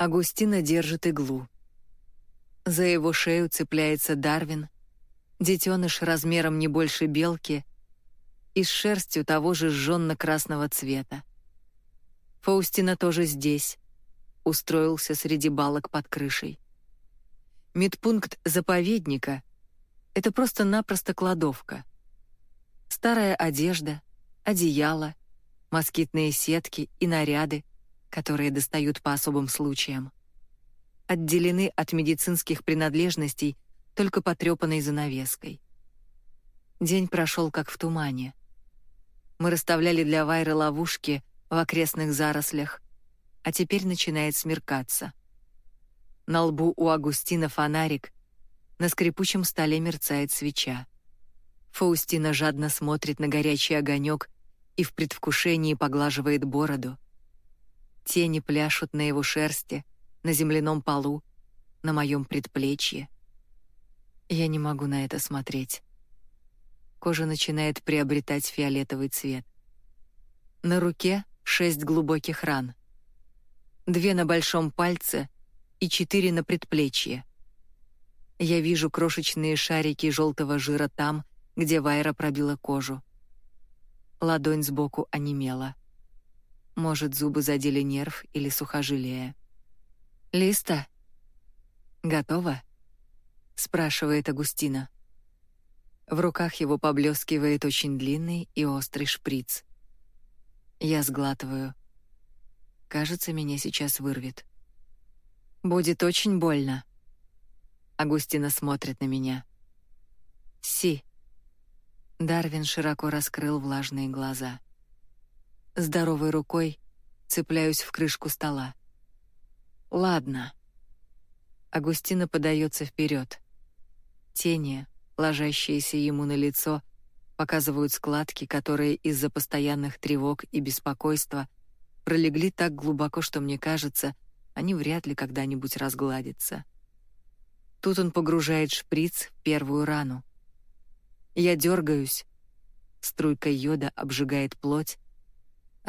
Агустина держит иглу. За его шею цепляется Дарвин, детеныш размером не больше белки и с шерстью того же жженно-красного цвета. Фаустина тоже здесь, устроился среди балок под крышей. Медпункт заповедника — это просто-напросто кладовка. Старая одежда, одеяло, москитные сетки и наряды, которые достают по особым случаям. Отделены от медицинских принадлежностей только потрепанной занавеской. День прошел как в тумане. Мы расставляли для Вайры ловушки в окрестных зарослях, а теперь начинает смеркаться. На лбу у Агустина фонарик, на скрипучем столе мерцает свеча. Фаустина жадно смотрит на горячий огонек и в предвкушении поглаживает бороду. Тени пляшут на его шерсти, на земляном полу, на моем предплечье. Я не могу на это смотреть. Кожа начинает приобретать фиолетовый цвет. На руке шесть глубоких ран. Две на большом пальце и четыре на предплечье. Я вижу крошечные шарики желтого жира там, где Вайра пробила кожу. Ладонь сбоку онемела. Может, зубы задели нерв или сухожилие. «Листа?» «Готово?» — спрашивает Агустина. В руках его поблескивает очень длинный и острый шприц. Я сглатываю. Кажется, меня сейчас вырвет. «Будет очень больно». Агустина смотрит на меня. «Си». Дарвин широко раскрыл влажные глаза. Здоровой рукой цепляюсь в крышку стола. «Ладно». Агустина подается вперед. Тени, ложащиеся ему на лицо, показывают складки, которые из-за постоянных тревог и беспокойства пролегли так глубоко, что мне кажется, они вряд ли когда-нибудь разгладятся. Тут он погружает шприц в первую рану. Я дергаюсь. Струйка йода обжигает плоть,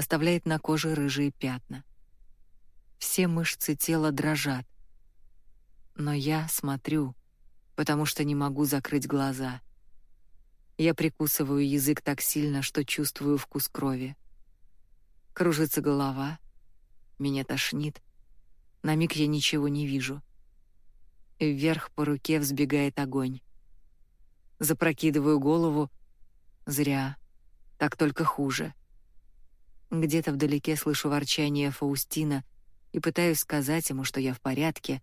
оставляет на коже рыжие пятна. Все мышцы тела дрожат. Но я смотрю, потому что не могу закрыть глаза — я прикусываю язык так сильно, что чувствую вкус крови. Кружится голова, меня тошнит. На миг я ничего не вижу. Вверх по руке взбегает огонь. Запрокидываю голову. Зря. Так только хуже. Где-то вдалеке слышу ворчание Фаустина и пытаюсь сказать ему, что я в порядке,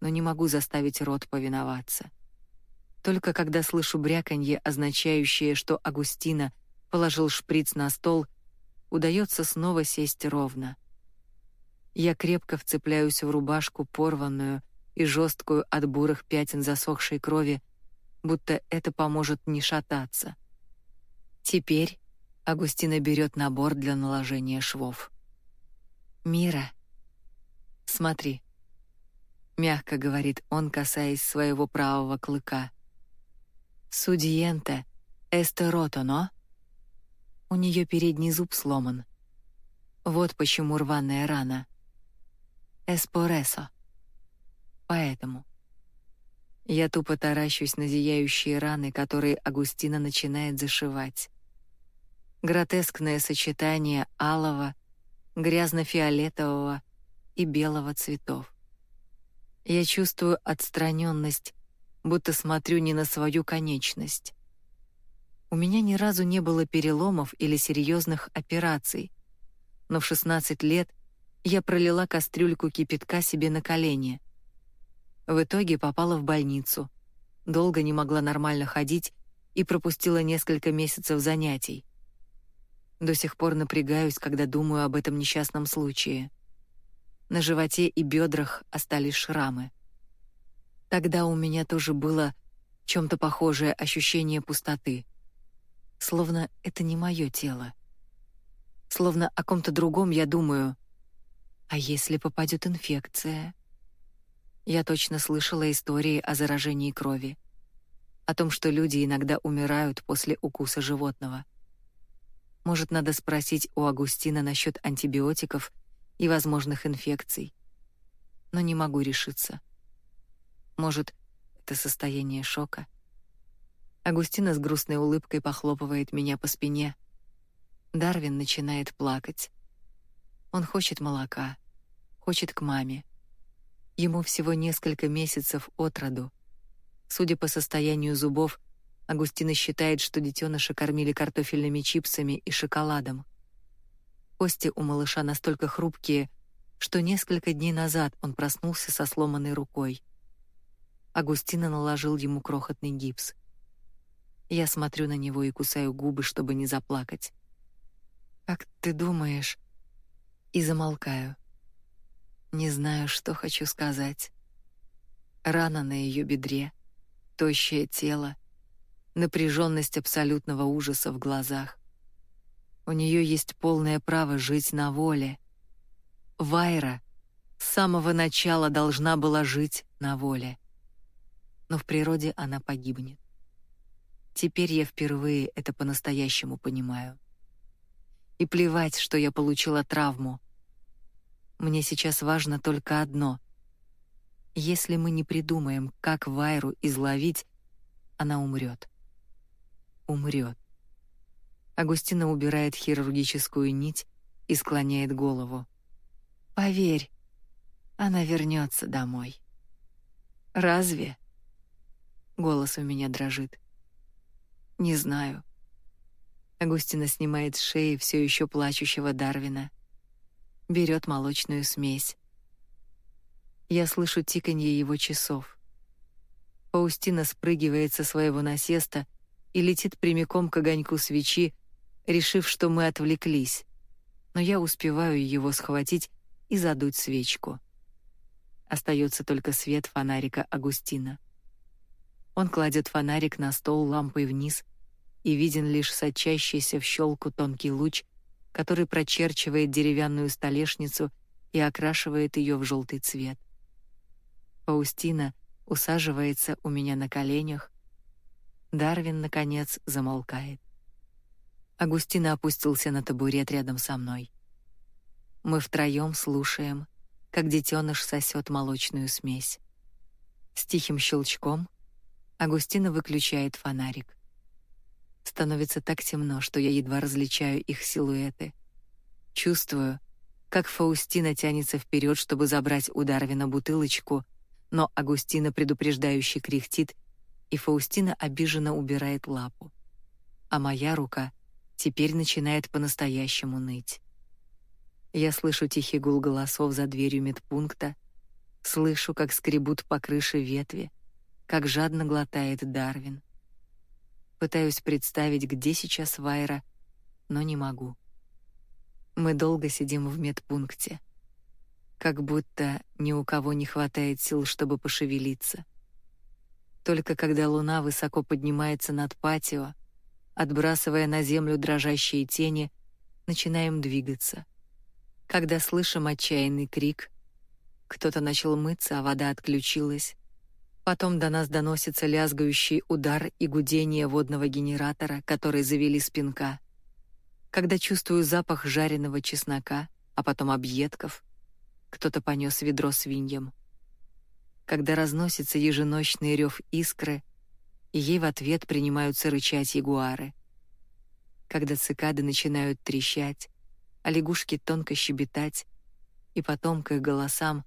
но не могу заставить рот повиноваться. Только когда слышу бряканье, означающее, что Агустина положил шприц на стол, удается снова сесть ровно. Я крепко вцепляюсь в рубашку, порванную и жесткую от бурых пятен засохшей крови, будто это поможет не шататься. Теперь Агустина берет набор для наложения швов. «Мира, смотри», — мягко говорит он, касаясь своего правого клыка — Судиенте эстерото, но... У нее передний зуб сломан. Вот почему рваная рана. Эспоресо. Поэтому. Я тупо таращусь на зияющие раны, которые Агустина начинает зашивать. Гротескное сочетание алого, грязно-фиолетового и белого цветов. Я чувствую отстраненность будто смотрю не на свою конечность. У меня ни разу не было переломов или серьезных операций, но в 16 лет я пролила кастрюльку кипятка себе на колени. В итоге попала в больницу, долго не могла нормально ходить и пропустила несколько месяцев занятий. До сих пор напрягаюсь, когда думаю об этом несчастном случае. На животе и бедрах остались шрамы. Тогда у меня тоже было чем-то похожее ощущение пустоты. Словно это не мое тело. Словно о ком-то другом я думаю, а если попадет инфекция? Я точно слышала истории о заражении крови, о том, что люди иногда умирают после укуса животного. Может, надо спросить у Агустина насчет антибиотиков и возможных инфекций. но не могу решиться. Может, это состояние шока? Агустина с грустной улыбкой похлопывает меня по спине. Дарвин начинает плакать. Он хочет молока, хочет к маме. Ему всего несколько месяцев от роду. Судя по состоянию зубов, Агустина считает, что детеныша кормили картофельными чипсами и шоколадом. Кости у малыша настолько хрупкие, что несколько дней назад он проснулся со сломанной рукой. Агустина наложил ему крохотный гипс. Я смотрю на него и кусаю губы, чтобы не заплакать. «Как ты думаешь?» И замолкаю. Не знаю, что хочу сказать. Рана на ее бедре, тощее тело, напряженность абсолютного ужаса в глазах. У нее есть полное право жить на воле. Вайра с самого начала должна была жить на воле. Но в природе она погибнет. Теперь я впервые это по-настоящему понимаю. И плевать, что я получила травму. Мне сейчас важно только одно. Если мы не придумаем, как Вайру изловить, она умрет умрет. Агустина убирает хирургическую нить и склоняет голову. Поверь, она вернется домой. Разве? Голос у меня дрожит. Не знаю. Агустина снимает с шеи все еще плачущего Дарвина. Берет молочную смесь. Я слышу тиканье его часов. Паустина спрыгивает со своего насеста и летит прямиком к огоньку свечи, решив, что мы отвлеклись. Но я успеваю его схватить и задуть свечку. Остается только свет фонарика Агустина. Он кладет фонарик на стол лампой вниз, и виден лишь сочащийся в щелку тонкий луч, который прочерчивает деревянную столешницу и окрашивает ее в желтый цвет. Паустина усаживается у меня на коленях, Дарвин, наконец, замолкает. Агустина опустился на табурет рядом со мной. Мы втроем слушаем, как детеныш сосет молочную смесь. С тихим щелчком Агустина выключает фонарик. Становится так темно, что я едва различаю их силуэты. Чувствую, как Фаустина тянется вперед, чтобы забрать у Дарвина бутылочку, но Агустина предупреждающе кряхтит и Фаустина обиженно убирает лапу. А моя рука теперь начинает по-настоящему ныть. Я слышу тихий гул голосов за дверью медпункта, слышу, как скребут по крыше ветви, как жадно глотает Дарвин. Пытаюсь представить, где сейчас Вайра, но не могу. Мы долго сидим в медпункте, как будто ни у кого не хватает сил, чтобы пошевелиться. Только когда луна высоко поднимается над патио, отбрасывая на землю дрожащие тени, начинаем двигаться. Когда слышим отчаянный крик, кто-то начал мыться, а вода отключилась. Потом до нас доносится лязгающий удар и гудение водного генератора, который завели с пинка. Когда чувствую запах жареного чеснока, а потом объедков, кто-то понес ведро свиньям когда разносится еженочный рев искры, и ей в ответ принимаются рычать ягуары. Когда цикады начинают трещать, а лягушки тонко щебетать, и потом к их голосам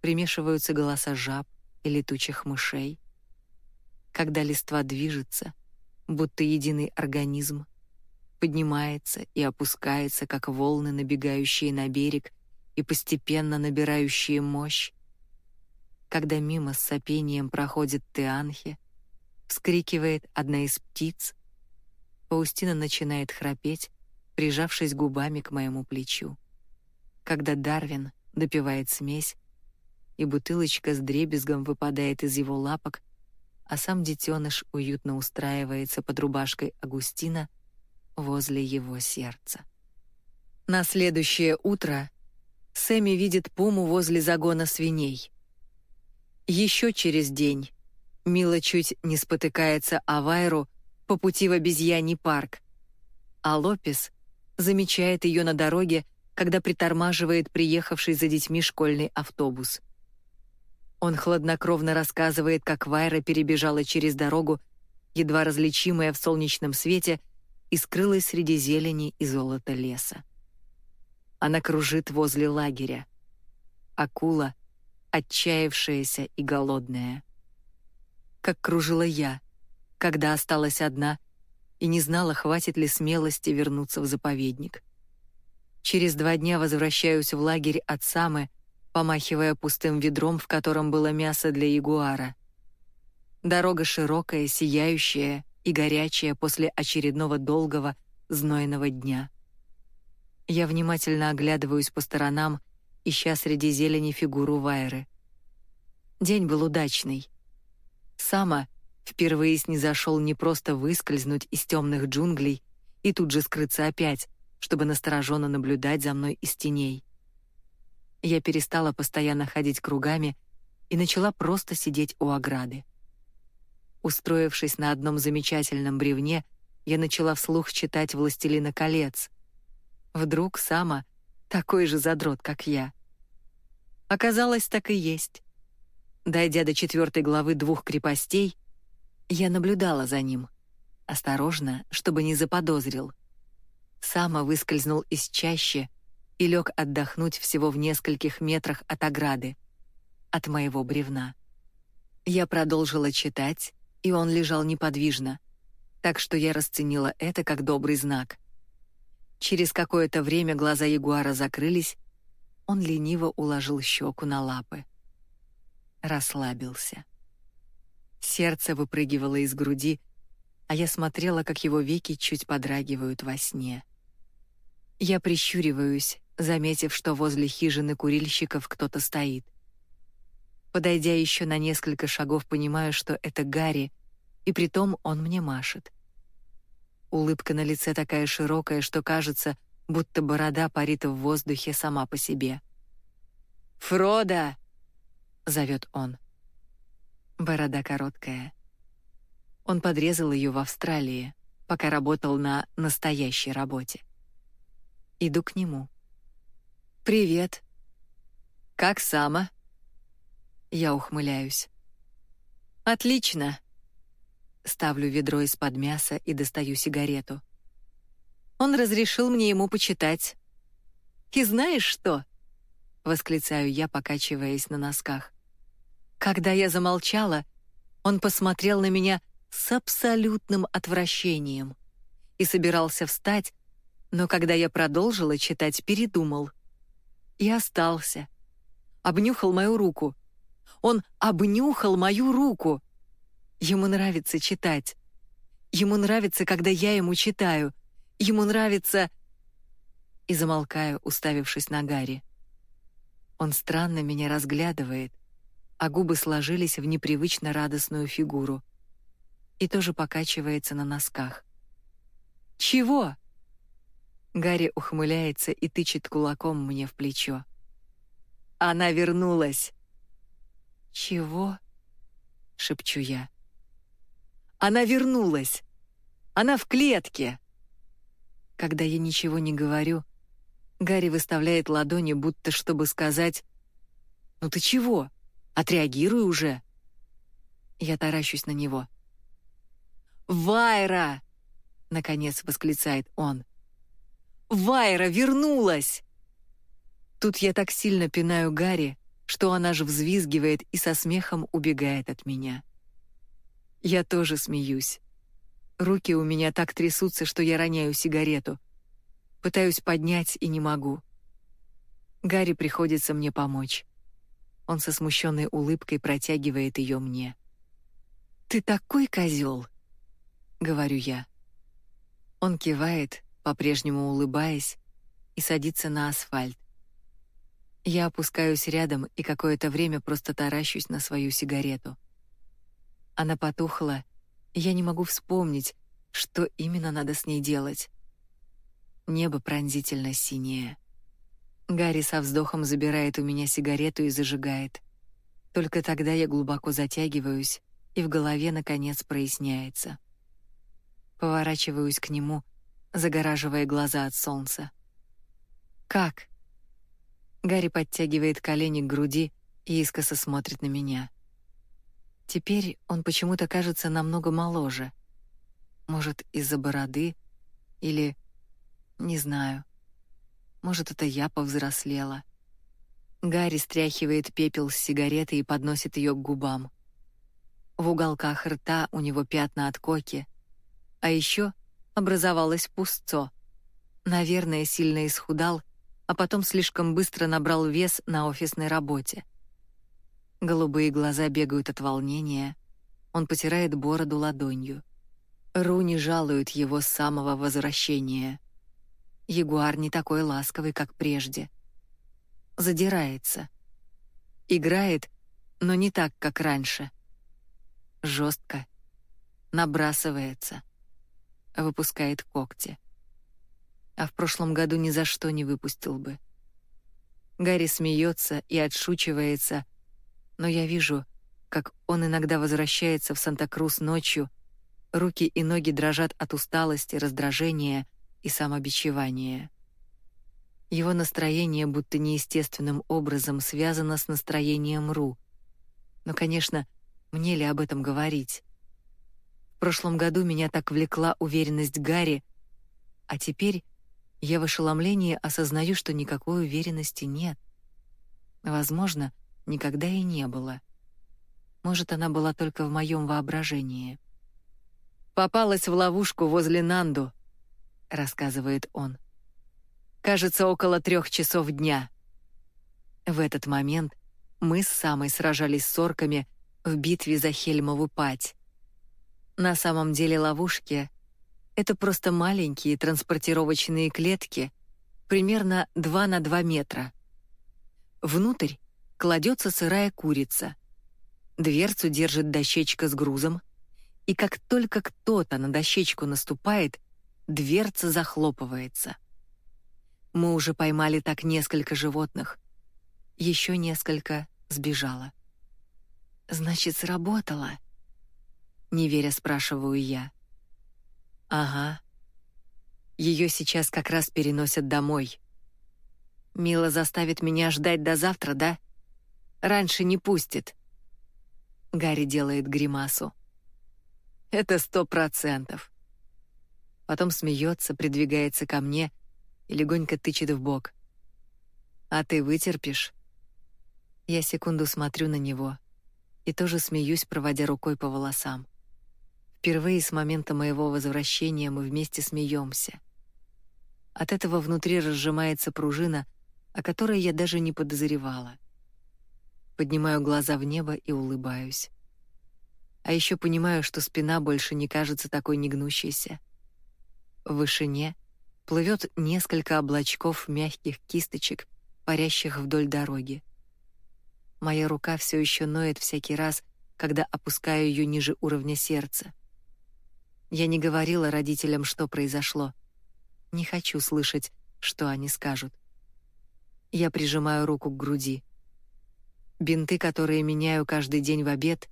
примешиваются голоса жаб и летучих мышей. Когда листва движется, будто единый организм, поднимается и опускается, как волны, набегающие на берег и постепенно набирающие мощь, когда мимо с сопением проходит Теанхи, вскрикивает одна из птиц, Паустина начинает храпеть, прижавшись губами к моему плечу. Когда Дарвин допивает смесь, и бутылочка с дребезгом выпадает из его лапок, а сам детеныш уютно устраивается под рубашкой Агустина возле его сердца. На следующее утро Сэмми видит Пуму возле загона свиней. Еще через день Мила чуть не спотыкается о Вайру по пути в обезьяний парк, а Лопес замечает ее на дороге, когда притормаживает приехавший за детьми школьный автобус. Он хладнокровно рассказывает, как Вайра перебежала через дорогу, едва различимая в солнечном свете, и скрылась среди зелени и золота леса. Она кружит возле лагеря. Акула, отчаявшаяся и голодная. Как кружила я, когда осталась одна и не знала, хватит ли смелости вернуться в заповедник. Через два дня возвращаюсь в лагерь от Самы, помахивая пустым ведром, в котором было мясо для ягуара. Дорога широкая, сияющая и горячая после очередного долгого, знойного дня. Я внимательно оглядываюсь по сторонам, ища среди зелени фигуру Вайры. День был удачный. Сама впервые снизошел не просто выскользнуть из темных джунглей и тут же скрыться опять, чтобы настороженно наблюдать за мной из теней. Я перестала постоянно ходить кругами и начала просто сидеть у ограды. Устроившись на одном замечательном бревне, я начала вслух читать «Властелина колец». Вдруг Сама такой же задрот, как я. Оказалось, так и есть. Дойдя до четвертой главы двух крепостей, я наблюдала за ним, осторожно, чтобы не заподозрил. Сама выскользнул из чащи, и лег отдохнуть всего в нескольких метрах от ограды, от моего бревна. Я продолжила читать, и он лежал неподвижно, так что я расценила это как добрый знак. Через какое-то время глаза ягуара закрылись, он лениво уложил щеку на лапы. Расслабился. Сердце выпрыгивало из груди, а я смотрела, как его веки чуть подрагивают во сне. Я прищуриваюсь, заметив, что возле хижины курильщиков кто-то стоит. Подойдя еще на несколько шагов, понимаю, что это Гарри, и притом он мне машет. Улыбка на лице такая широкая, что кажется, будто борода парит в воздухе сама по себе. «Фрода!» — зовет он. Борода короткая. Он подрезал ее в Австралии, пока работал на настоящей работе. Иду к нему. «Привет». «Как Сама?» Я ухмыляюсь. «Отлично». Ставлю ведро из-под мяса и достаю сигарету. Он разрешил мне ему почитать. «И знаешь что?» — восклицаю я, покачиваясь на носках. Когда я замолчала, он посмотрел на меня с абсолютным отвращением и собирался встать, но когда я продолжила читать, передумал — и остался. Обнюхал мою руку. Он обнюхал мою руку. Ему нравится читать. Ему нравится, когда я ему читаю. Ему нравится... И замолкаю, уставившись на Гарри. Он странно меня разглядывает, а губы сложились в непривычно радостную фигуру. И тоже покачивается на носках. «Чего?» Гарри ухмыляется и тычет кулаком мне в плечо. Она вернулась. Чего? шепчу я. Она вернулась. Она в клетке. Когда я ничего не говорю, Гарри выставляет ладони, будто чтобы сказать: "Ну ты чего? Отреагируй уже". Я таращусь на него. «Вайра!» — наконец восклицает он. Вайра вернулась!» Тут я так сильно пинаю Гарри, что она же взвизгивает и со смехом убегает от меня. Я тоже смеюсь. Руки у меня так трясутся, что я роняю сигарету. Пытаюсь поднять и не могу. Гарри приходится мне помочь. Он со смущенной улыбкой протягивает ее мне. «Ты такой козел!» — говорю я. Он кивает, по-прежнему улыбаясь, и садится на асфальт. Я опускаюсь рядом и какое-то время просто таращусь на свою сигарету. Она потухла, я не могу вспомнить, что именно надо с ней делать. Небо пронзительно синее. Гарри со вздохом забирает у меня сигарету и зажигает. Только тогда я глубоко затягиваюсь, и в голове наконец проясняется. Поворачиваюсь к нему загораживая глаза от солнца. «Как?» Гарри подтягивает колени к груди, и искоса смотрит на меня. Теперь он почему-то кажется намного моложе. Может, из-за бороды или... не знаю. Может, это я повзрослела. Гарри стряхивает пепел с сигареты и подносит ее к губам. В уголках рта у него пятна от коки, а еще образовалось пустцо. Наверное, сильно исхудал, а потом слишком быстро набрал вес на офисной работе. Голубые глаза бегают от волнения. Он потирает бороду ладонью. Руни жалует его с самого возвращения. Ягуар не такой ласковый, как прежде. Задирается. Играет, но не так, как раньше. Жестко. Набрасывается. Выпускает когти. А в прошлом году ни за что не выпустил бы. Гарри смеется и отшучивается, но я вижу, как он иногда возвращается в Санта-Крус ночью, руки и ноги дрожат от усталости, раздражения и самобичевания. Его настроение будто неестественным образом связано с настроением Ру. Но, конечно, мне ли об этом говорить? В прошлом году меня так влекла уверенность Гарри, а теперь я в ошеломлении осознаю, что никакой уверенности нет. Возможно, никогда и не было. Может, она была только в моем воображении. «Попалась в ловушку возле Нанду», — рассказывает он. «Кажется, около трех часов дня». В этот момент мы с Самой сражались с орками в битве за Хельмову пать. На самом деле ловушки — это просто маленькие транспортировочные клетки, примерно 2 на 2 метра. Внутрь кладется сырая курица. Дверцу держит дощечка с грузом, и как только кто-то на дощечку наступает, дверца захлопывается. Мы уже поймали так несколько животных. Еще несколько сбежало. Значит, сработало. Не веря, спрашиваю я. Ага. Ее сейчас как раз переносят домой. Мила заставит меня ждать до завтра, да? Раньше не пустит. Гарри делает гримасу. Это сто процентов. Потом смеется, придвигается ко мне и легонько тычет в бок. А ты вытерпишь? Я секунду смотрю на него и тоже смеюсь, проводя рукой по волосам. Впервые с момента моего возвращения мы вместе смеемся. От этого внутри разжимается пружина, о которой я даже не подозревала. Поднимаю глаза в небо и улыбаюсь. А еще понимаю, что спина больше не кажется такой негнущейся. В вышине плывет несколько облачков мягких кисточек, парящих вдоль дороги. Моя рука все еще ноет всякий раз, когда опускаю ее ниже уровня сердца. Я не говорила родителям, что произошло. Не хочу слышать, что они скажут. Я прижимаю руку к груди. Бинты, которые меняю каждый день в обед,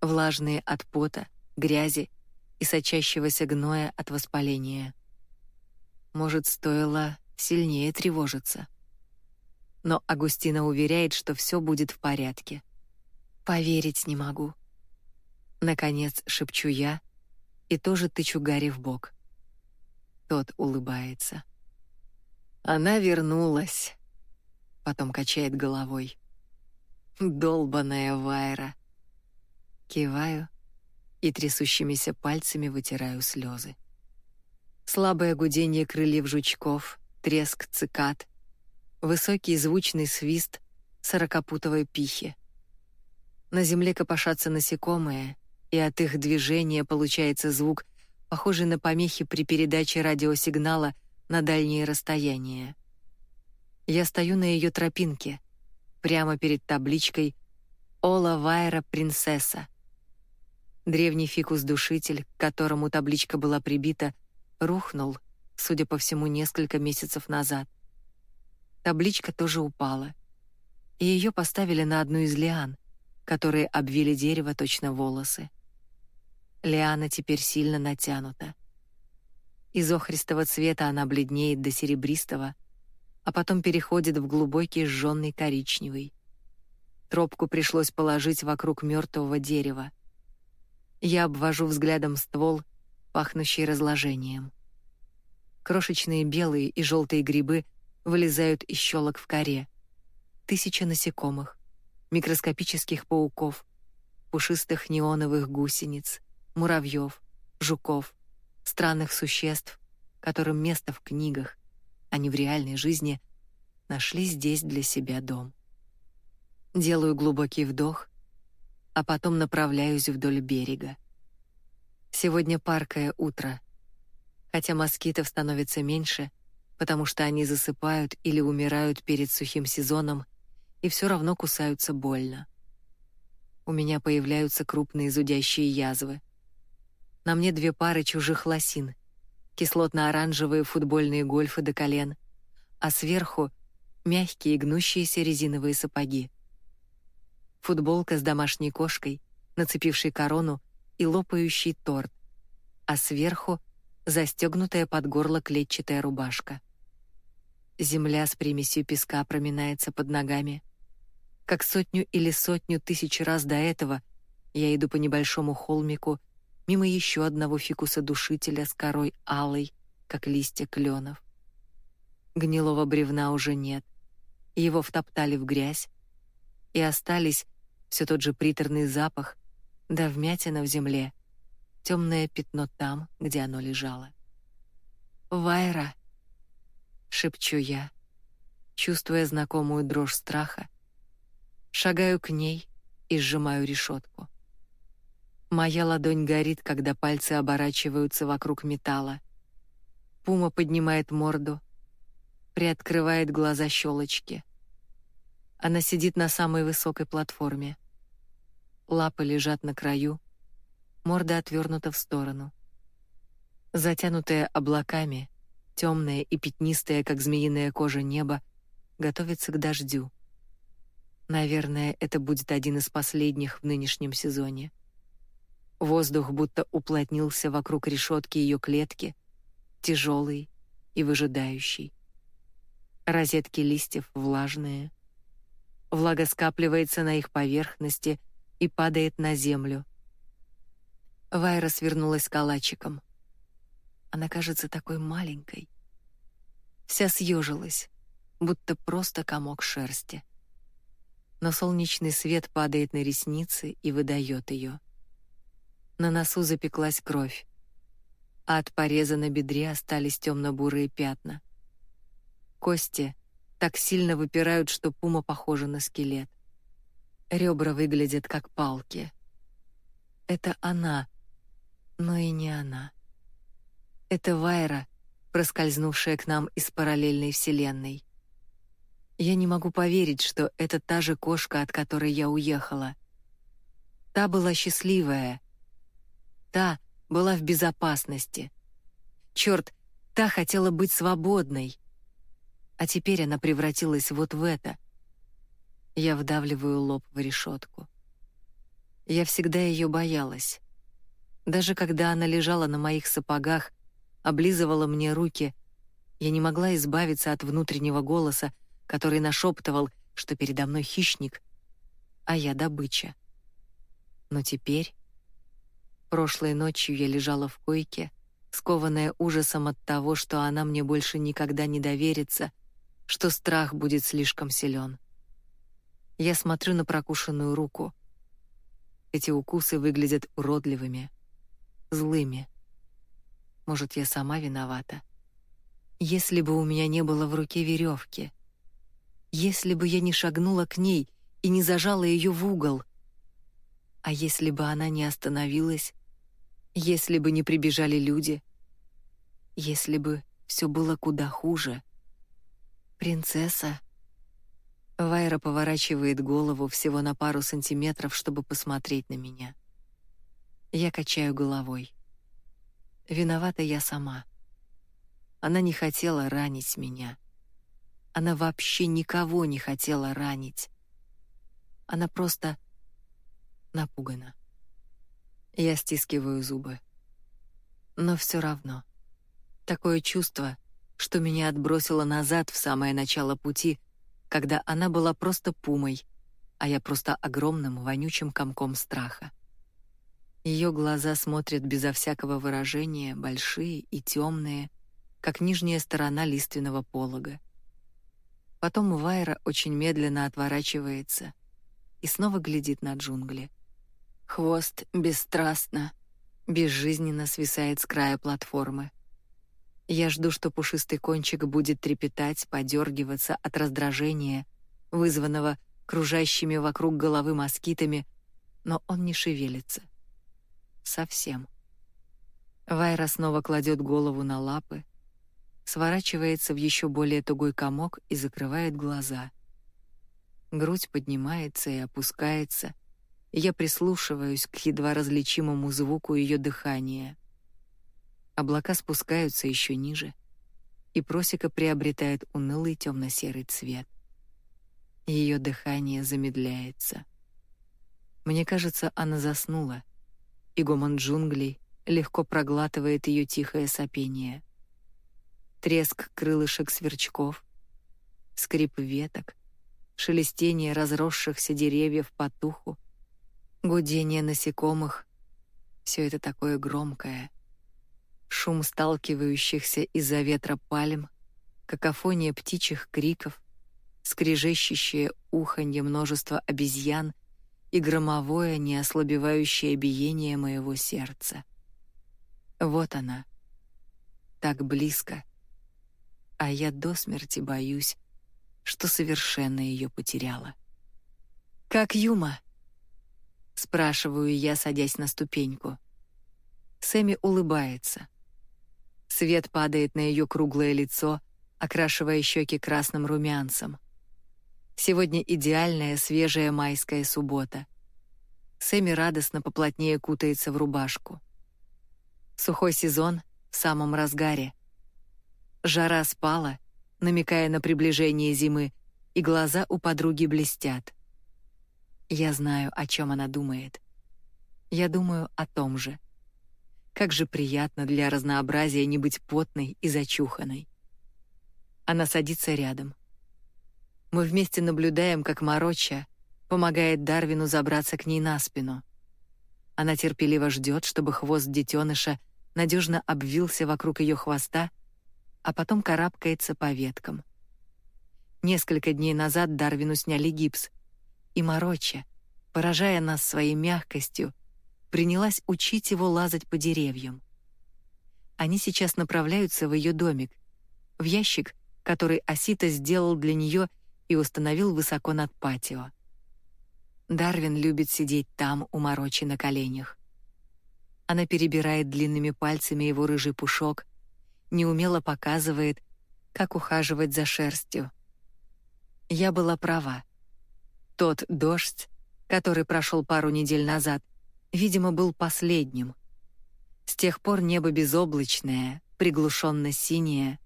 влажные от пота, грязи и сочащегося гноя от воспаления. Может, стоило сильнее тревожиться. Но Агустина уверяет, что все будет в порядке. Поверить не могу. Наконец шепчу я и тоже тычу Гарри в бок. Тот улыбается. Она вернулась. Потом качает головой. Долбаная Вайра. Киваю и трясущимися пальцами вытираю слезы. Слабое гудение крыльев жучков, треск цикад, высокий звучный свист сорокопутовой пихи. На земле копошатся насекомые, и от их движения получается звук, похожий на помехи при передаче радиосигнала на дальние расстояния. Я стою на ее тропинке, прямо перед табличкой «Ола Вайра Принцесса». Древний фикус-душитель, к которому табличка была прибита, рухнул, судя по всему, несколько месяцев назад. Табличка тоже упала, и ее поставили на одну из лиан, которые обвили дерево точно волосы. Лиана теперь сильно натянута. Из охристого цвета она бледнеет до серебристого, а потом переходит в глубокий жжёный коричневый. Тропку пришлось положить вокруг мертвого дерева. Я обвожу взглядом ствол, пахнущий разложением. Крошечные белые и желтые грибы вылезают из щелок в коре. Тысяча насекомых, микроскопических пауков, пушистых неоновых гусениц, муравьев, жуков, странных существ, которым место в книгах, не в реальной жизни, нашли здесь для себя дом. Делаю глубокий вдох, а потом направляюсь вдоль берега. Сегодня паркое утро — хотя москитов становится меньше, потому что они засыпают или умирают перед сухим сезоном и все равно кусаются больно. У меня появляются крупные зудящие язвы. На мне две пары чужих лосин, кислотно-оранжевые футбольные гольфы до колен, а сверху — мягкие гнущиеся резиновые сапоги. Футболка с домашней кошкой, нацепившей корону и лопающий торт, а сверху застегнутая под горло клетчатая рубашка. Земля с примесью песка проминается под ногами. Как сотню или сотню тысяч раз до этого я иду по небольшому холмику мимо еще одного фикуса-душителя с корой алой, как листья кленов. Гнилого бревна уже нет. Его втоптали в грязь, и остались все тот же приторный запах, да вмятина в земле, темное пятно там, где оно лежало. «Вайра!» — шепчу я, чувствуя знакомую дрожь страха. Шагаю к ней и сжимаю решетку. Моя ладонь горит, когда пальцы оборачиваются вокруг металла. Пума поднимает морду, приоткрывает глаза щелочки. Она сидит на самой высокой платформе. Лапы лежат на краю, морда отвернута в сторону. Затянутое облаками, темное и пятнистое, как змеиная кожа небо, готовится к дождю. Наверное, это будет один из последних в нынешнем сезоне. Воздух будто уплотнился вокруг решетки ее клетки, тяжелый и выжидающий. Розетки листьев влажные. Влага скапливается на их поверхности и падает на землю, Вайра свернулась калачиком. Она кажется такой маленькой. Вся съежилась, будто просто комок шерсти. Но солнечный свет падает на ресницы и выдает ее. На носу запеклась кровь, а от пореза на бедре остались темно-бурые пятна. Кости так сильно выпирают, что пума похожа на скелет. Ребра выглядят как палки. Это она — но и не она. Это Вайра, проскользнувшая к нам из параллельной вселенной. Я не могу поверить, что это та же кошка, от которой я уехала. Та была счастливая. Та была в безопасности. Черт, та хотела быть свободной. А теперь она превратилась вот в это. Я вдавливаю лоб в решетку. Я всегда ее боялась. Даже когда она лежала на моих сапогах, облизывала мне руки, я не могла избавиться от внутреннего голоса, который нашептывал, что передо мной хищник, а я добыча. Но теперь... Прошлой ночью я лежала в койке, скованная ужасом от того, что она мне больше никогда не доверится, что страх будет слишком силен. Я смотрю на прокушенную руку. Эти укусы выглядят уродливыми злыми. Может, я сама виновата. Если бы у меня не было в руке веревки, если бы я не шагнула к ней и не зажала ее в угол, а если бы она не остановилась, если бы не прибежали люди, если бы все было куда хуже. Принцесса. Вайра поворачивает голову всего на пару сантиметров, чтобы посмотреть на меня. Я качаю головой. Виновата я сама. Она не хотела ранить меня. Она вообще никого не хотела ранить. Она просто напугана. Я стискиваю зубы. Но все равно. Такое чувство, что меня отбросило назад в самое начало пути, когда она была просто пумой, а я просто огромным вонючим комком страха. Ее глаза смотрят безо всякого выражения, большие и темные, как нижняя сторона лиственного полога. Потом Вайра очень медленно отворачивается и снова глядит на джунгли. Хвост бесстрастно, безжизненно свисает с края платформы. Я жду, что пушистый кончик будет трепетать, подергиваться от раздражения, вызванного кружащими вокруг головы москитами, но он не шевелится. Совсем. Вайра снова кладет голову на лапы, сворачивается в еще более тугой комок и закрывает глаза. Грудь поднимается и опускается, я прислушиваюсь к едва различимому звуку ее дыхания. Облака спускаются еще ниже, и просека приобретает унылый темно-серый цвет. Ее дыхание замедляется. Мне кажется, она заснула, и гомон джунглей легко проглатывает ее тихое сопение треск крылышек сверчков, скрип веток, шелестение разросшихся деревьев по туху, гудение насекомых — все это такое громкое. Шум сталкивающихся из-за ветра пальм, какофония птичьих криков, скрежещущее уханье множества обезьян и громовое, неослабевающее биение моего сердца. Вот она, так близко, а я до смерти боюсь, что совершенно ее потеряла. «Как Юма?» — спрашиваю я, садясь на ступеньку. Сэмми улыбается. Свет падает на ее круглое лицо, окрашивая щеки красным румянцем. Сегодня идеальная свежая майская суббота. Сэмми радостно поплотнее кутается в рубашку. Сухой сезон в самом разгаре. Жара спала, намекая на приближение зимы, и глаза у подруги блестят. Я знаю, о чем она думает. Я думаю о том же. Как же приятно для разнообразия не быть потной и зачуханной. Она садится рядом. Мы вместе наблюдаем, как Мароча помогает Дарвину забраться к ней на спину. Она терпеливо ждет, чтобы хвост детеныша надежно обвился вокруг ее хвоста а потом карабкается по веткам. Несколько дней назад Дарвину сняли гипс, и Мороча, поражая нас своей мягкостью, принялась учить его лазать по деревьям. Они сейчас направляются в ее домик, в ящик, который Асита сделал для нее и установил высоко над патио. Дарвин любит сидеть там у Морочи на коленях. Она перебирает длинными пальцами его рыжий пушок, неумело показывает, как ухаживать за шерстью. Я была права. Тот дождь, который прошел пару недель назад, видимо, был последним. С тех пор небо безоблачное, приглушенно синее,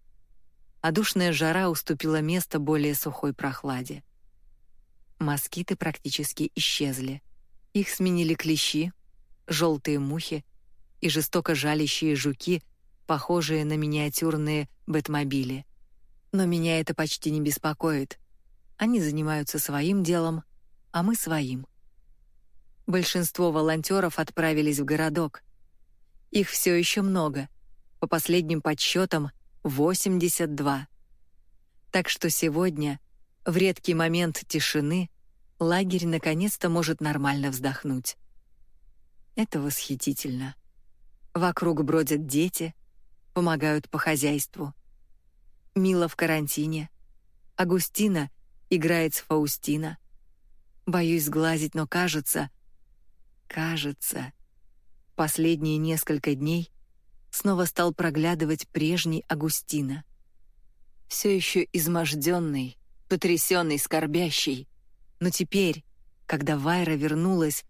а душная жара уступила место более сухой прохладе. Москиты практически исчезли. Их сменили клещи, желтые мухи и жестоко жалящие жуки похожие на миниатюрные бэтмобили. Но меня это почти не беспокоит. Они занимаются своим делом, а мы своим. Большинство волонтеров отправились в городок. Их все еще много. По последним подсчетам 82. Так что сегодня, в редкий момент тишины, лагерь наконец-то может нормально вздохнуть. Это восхитительно. Вокруг бродят дети, помогают по хозяйству. Мила в карантине. Агустина играет с Фаустина. Боюсь сглазить, но кажется... Кажется... Последние несколько дней снова стал проглядывать прежний Агустина. Все еще изможденный, потрясенный, скорбящий. Но теперь, когда Вайра вернулась,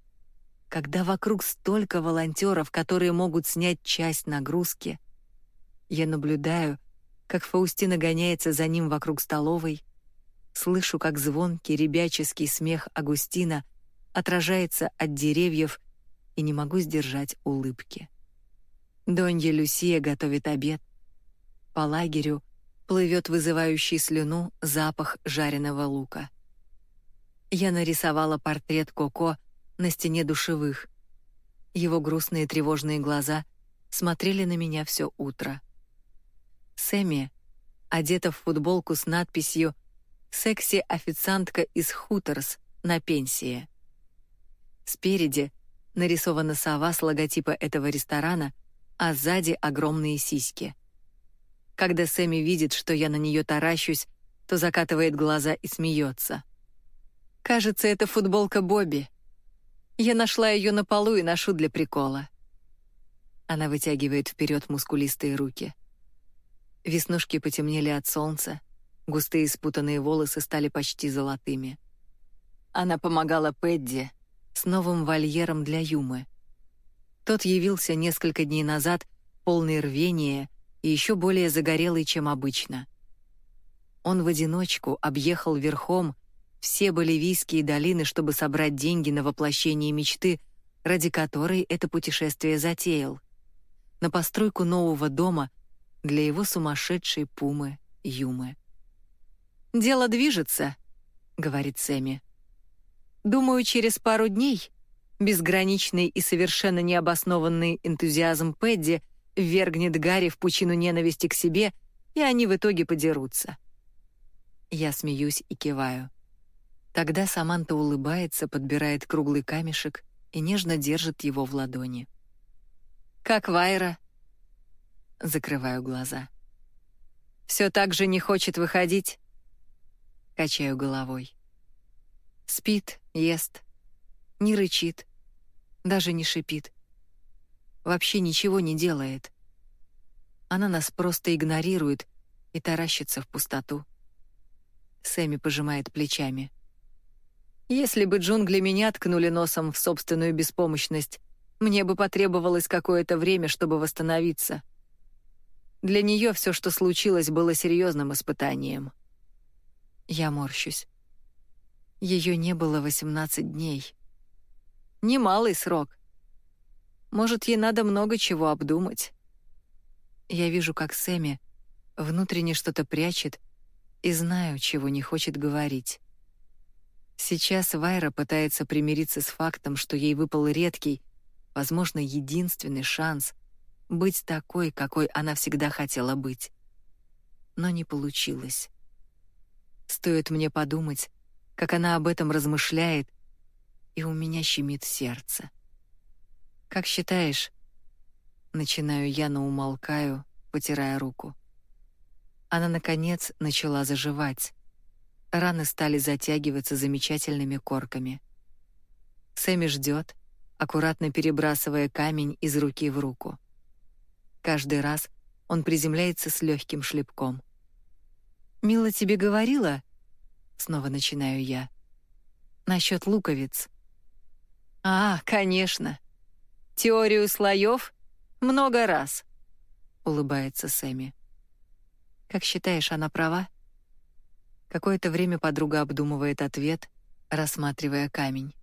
когда вокруг столько волонтеров, которые могут снять часть нагрузки — я наблюдаю, как Фаустина гоняется за ним вокруг столовой, слышу, как звонкий ребяческий смех Агустина отражается от деревьев и не могу сдержать улыбки. Донья Люсия готовит обед. По лагерю плывет вызывающий слюну запах жареного лука. Я нарисовала портрет Коко на стене душевых. Его грустные тревожные глаза смотрели на меня все утро. Сэмми одета в футболку с надписью «Секси-официантка из Хуторс на пенсии». Спереди нарисована сова с логотипа этого ресторана, а сзади огромные сиськи. Когда Сэмми видит, что я на нее таращусь, то закатывает глаза и смеется. Кажется, это футболка Бобби. Я нашла ее на полу и ношу для прикола. Она вытягивает вперед мускулистые руки. Веснушки потемнели от солнца, густые спутанные волосы стали почти золотыми. Она помогала Пэдди с новым вольером для Юмы. Тот явился несколько дней назад, полный рвения и еще более загорелый, чем обычно. Он в одиночку объехал верхом все боливийские долины, чтобы собрать деньги на воплощение мечты, ради которой это путешествие затеял. На постройку нового дома для его сумасшедшей пумы Юмы. «Дело движется», — говорит Сэмми. «Думаю, через пару дней безграничный и совершенно необоснованный энтузиазм Пэдди ввергнет Гарри в пучину ненависти к себе, и они в итоге подерутся». Я смеюсь и киваю. Тогда Саманта улыбается, подбирает круглый камешек и нежно держит его в ладони. «Как Вайра?» Закрываю глаза. «Все так же не хочет выходить?» Качаю головой. Спит, ест, не рычит, даже не шипит. Вообще ничего не делает. Она нас просто игнорирует и таращится в пустоту. Сэмми пожимает плечами. Если бы джунгли меня ткнули носом в собственную беспомощность, мне бы потребовалось какое-то время, чтобы восстановиться. Для нее все, что случилось, было серьезным испытанием. Я морщусь. Ее не было 18 дней. Немалый срок. Может, ей надо много чего обдумать. Я вижу, как Сэмми внутренне что-то прячет, и знаю, чего не хочет говорить. Сейчас Вайра пытается примириться с фактом, что ей выпал редкий, возможно, единственный шанс быть такой, какой она всегда хотела быть. Но не получилось. Стоит мне подумать, как она об этом размышляет, и у меня щемит сердце. «Как считаешь?» Начинаю я, но умолкаю, потирая руку. Она, наконец, начала заживать. Раны стали затягиваться замечательными корками. Сэмми ждет, аккуратно перебрасывая камень из руки в руку. Каждый раз он приземляется с легким шлепком. «Мила тебе говорила?» Снова начинаю я. «Насчет луковиц». «А, конечно. Теорию слоев много раз», — улыбается Сэмми. Как считаешь, она права? Какое-то время подруга обдумывает ответ, рассматривая камень.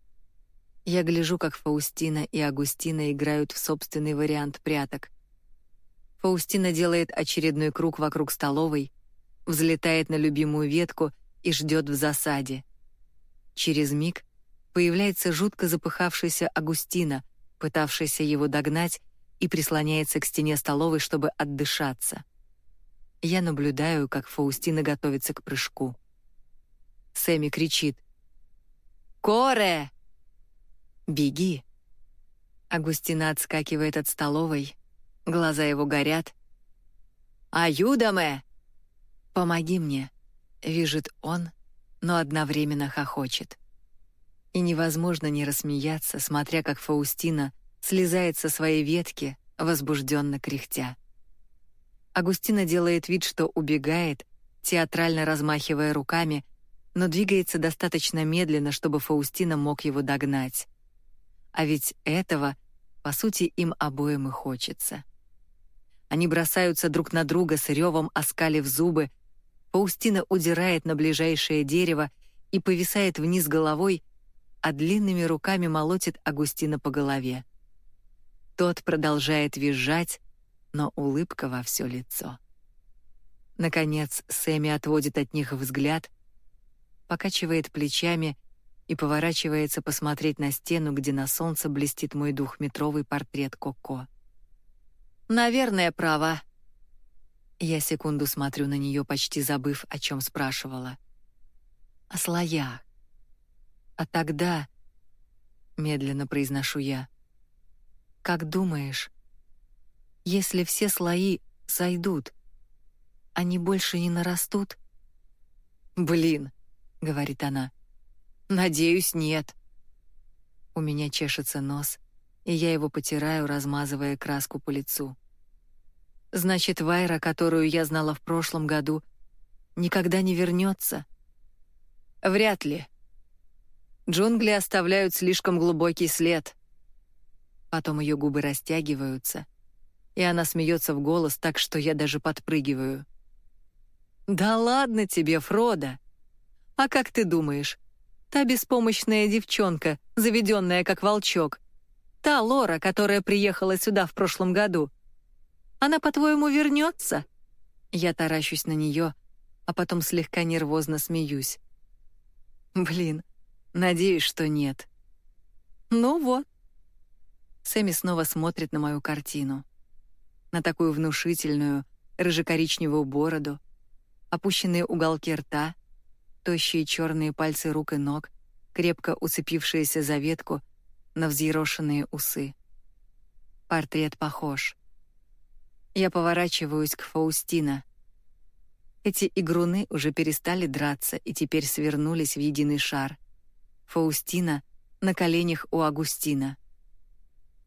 Я гляжу, как Фаустина и Агустина играют в собственный вариант пряток. Фаустина делает очередной круг вокруг столовой, взлетает на любимую ветку и ждет в засаде. Через миг появляется жутко запыхавшийся Агустина, пытавшийся его догнать и прислоняется к стене столовой, чтобы отдышаться. Я наблюдаю, как Фаустина готовится к прыжку. Сэмми кричит. «Коре!» «Беги!» Агустина отскакивает от столовой, глаза его горят. «Аюдаме!» «Помоги мне!» — вижит он, но одновременно хохочет. И невозможно не рассмеяться, смотря как Фаустина слезает со своей ветки, возбужденно кряхтя. Агустина делает вид, что убегает, театрально размахивая руками, но двигается достаточно медленно, чтобы Фаустина мог его догнать. А ведь этого, по сути, им обоим и хочется. Они бросаются друг на друга с ревом, оскалив зубы. Фаустина удирает на ближайшее дерево и повисает вниз головой, а длинными руками молотит Агустина по голове. Тот продолжает визжать, но улыбка во все лицо. Наконец, Сэмми отводит от них взгляд, покачивает плечами и поворачивается посмотреть на стену, где на солнце блестит мой двухметровый портрет Коко. «Наверное, права». Я секунду смотрю на нее, почти забыв, о чем спрашивала. «О слоях. А тогда...» — медленно произношу я. «Как думаешь, если все слои сойдут, они больше не нарастут?» «Блин», — говорит она, — «надеюсь, нет». У меня чешется нос, и я его потираю, размазывая краску по лицу. Значит, Вайра, которую я знала в прошлом году, никогда не вернется? Вряд ли. Джунгли оставляют слишком глубокий след. Потом ее губы растягиваются, и она смеется в голос так, что я даже подпрыгиваю. «Да ладно тебе, Фрода! А как ты думаешь, та беспомощная девчонка, заведенная как волчок, та Лора, которая приехала сюда в прошлом году, она, по-твоему, вернется?» Я таращусь на нее, а потом слегка нервозно смеюсь. «Блин, Надеюсь, что нет. Ну вот. Сэмми снова смотрит на мою картину. На такую внушительную, рыжекоричневую бороду, опущенные уголки рта, тощие черные пальцы рук и ног, крепко уцепившиеся за ветку, на взъерошенные усы. Портрет похож. Я поворачиваюсь к Фаустина. Эти игруны уже перестали драться и теперь свернулись в единый шар — Фаустина на коленях у Агустина.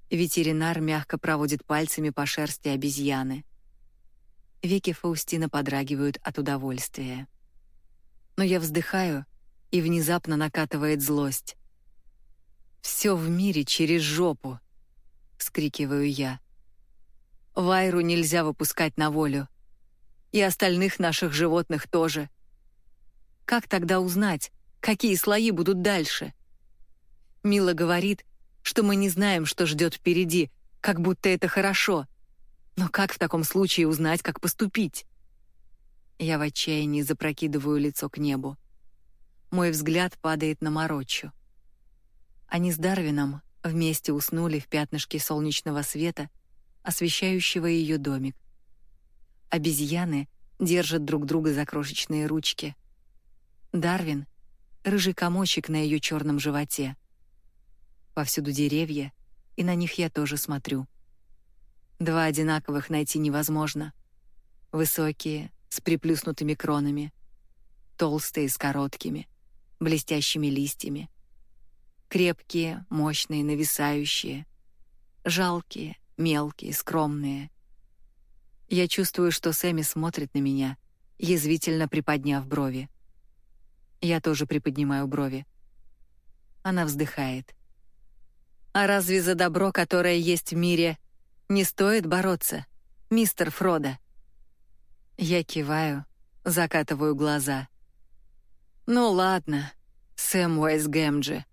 Ветеринар мягко проводит пальцами по шерсти обезьяны. Веки Фаустина подрагивают от удовольствия. Но я вздыхаю, и внезапно накатывает злость. «Все в мире через жопу!» — вскрикиваю я. «Вайру нельзя выпускать на волю. И остальных наших животных тоже. Как тогда узнать, Какие слои будут дальше? Мила говорит, что мы не знаем, что ждет впереди, как будто это хорошо. Но как в таком случае узнать, как поступить? Я в отчаянии запрокидываю лицо к небу. Мой взгляд падает на Морочу. Они с Дарвином вместе уснули в пятнышке солнечного света, освещающего ее домик. Обезьяны держат друг друга за крошечные ручки. Дарвин рыжий комочек на ее черном животе. Повсюду деревья, и на них я тоже смотрю. Два одинаковых найти невозможно. Высокие, с приплюснутыми кронами, толстые с короткими, блестящими листьями. Крепкие, мощные, нависающие. Жалкие, мелкие, скромные. Я чувствую, что Сэмми смотрит на меня, язвительно приподняв брови. Я тоже приподнимаю брови. Она вздыхает. А разве за добро, которое есть в мире, не стоит бороться, мистер Фродо? Я киваю, закатываю глаза. Ну ладно, Сэм Уайс Гэмджи.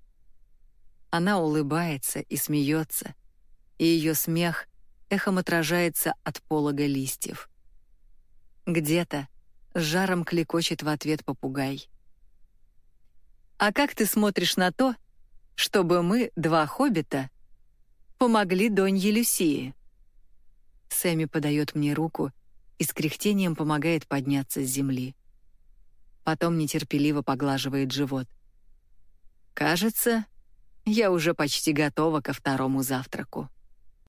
Она улыбается и смеется, и ее смех эхом отражается от полога листьев. Где-то с жаром клекочет в ответ попугай. А как ты смотришь на то, чтобы мы, два хоббита, помогли Донье Люсии?» Сэмми подает мне руку и с кряхтением помогает подняться с земли. Потом нетерпеливо поглаживает живот. «Кажется, я уже почти готова ко второму завтраку».